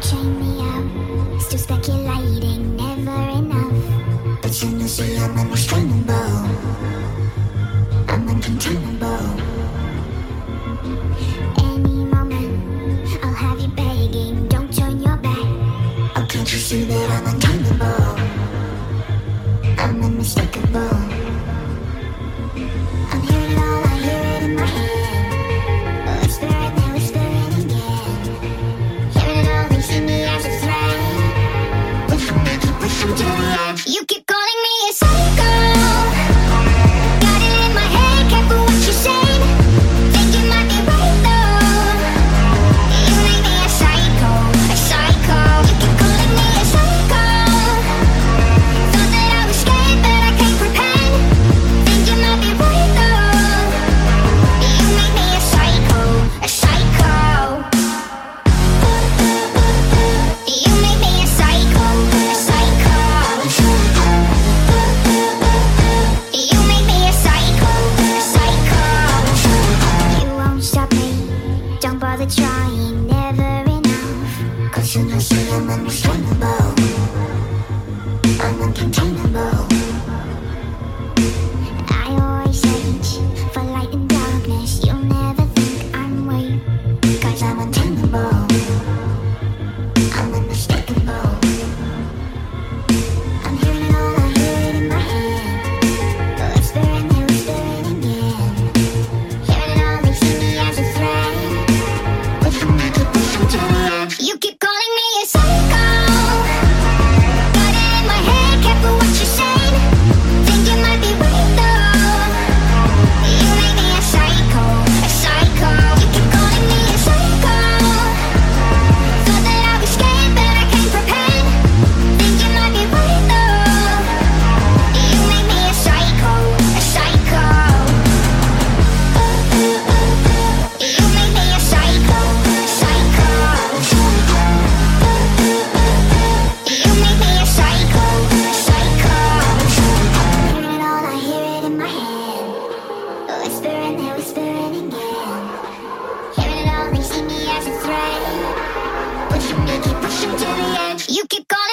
Chain me up. Still speculating, never enough. But soon you'll see I'm unrestrainable. I'm uncontainable. trying never enough. Cause you know she unrestrainable to the. You keep calling.